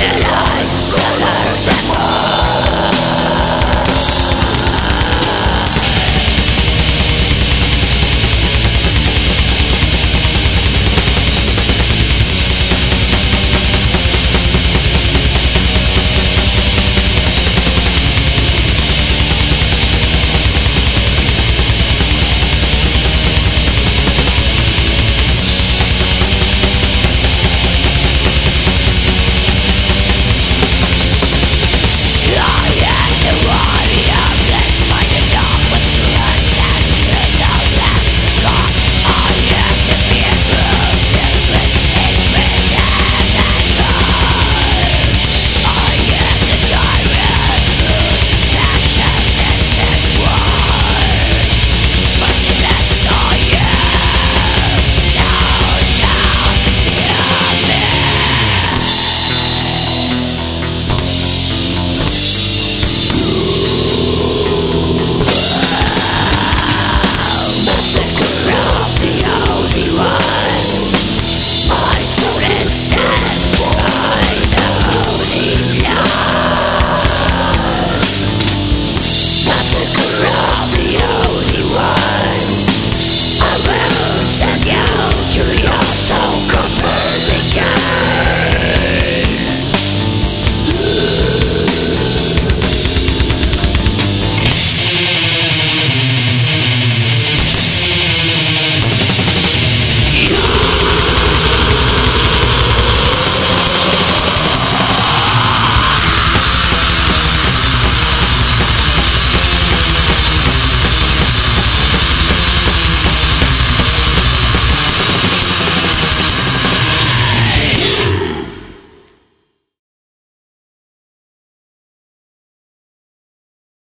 起来。